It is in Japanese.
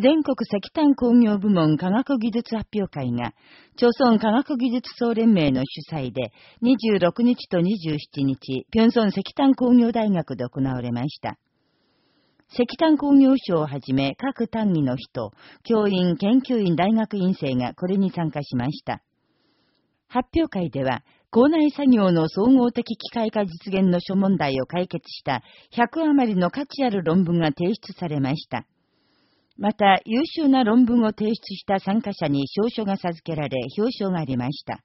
全国石炭工業部門科学技術発表会が、朝鮮科学技術総連盟の主催で、26日と27日、平壌石炭工業大学で行われました。石炭工業省をはじめ各単位の人、教員、研究員、大学院生がこれに参加しました。発表会では、校内作業の総合的機械化実現の諸問題を解決した100余りの価値ある論文が提出されました。また、優秀な論文を提出した参加者に証書が授けられ、表彰がありました。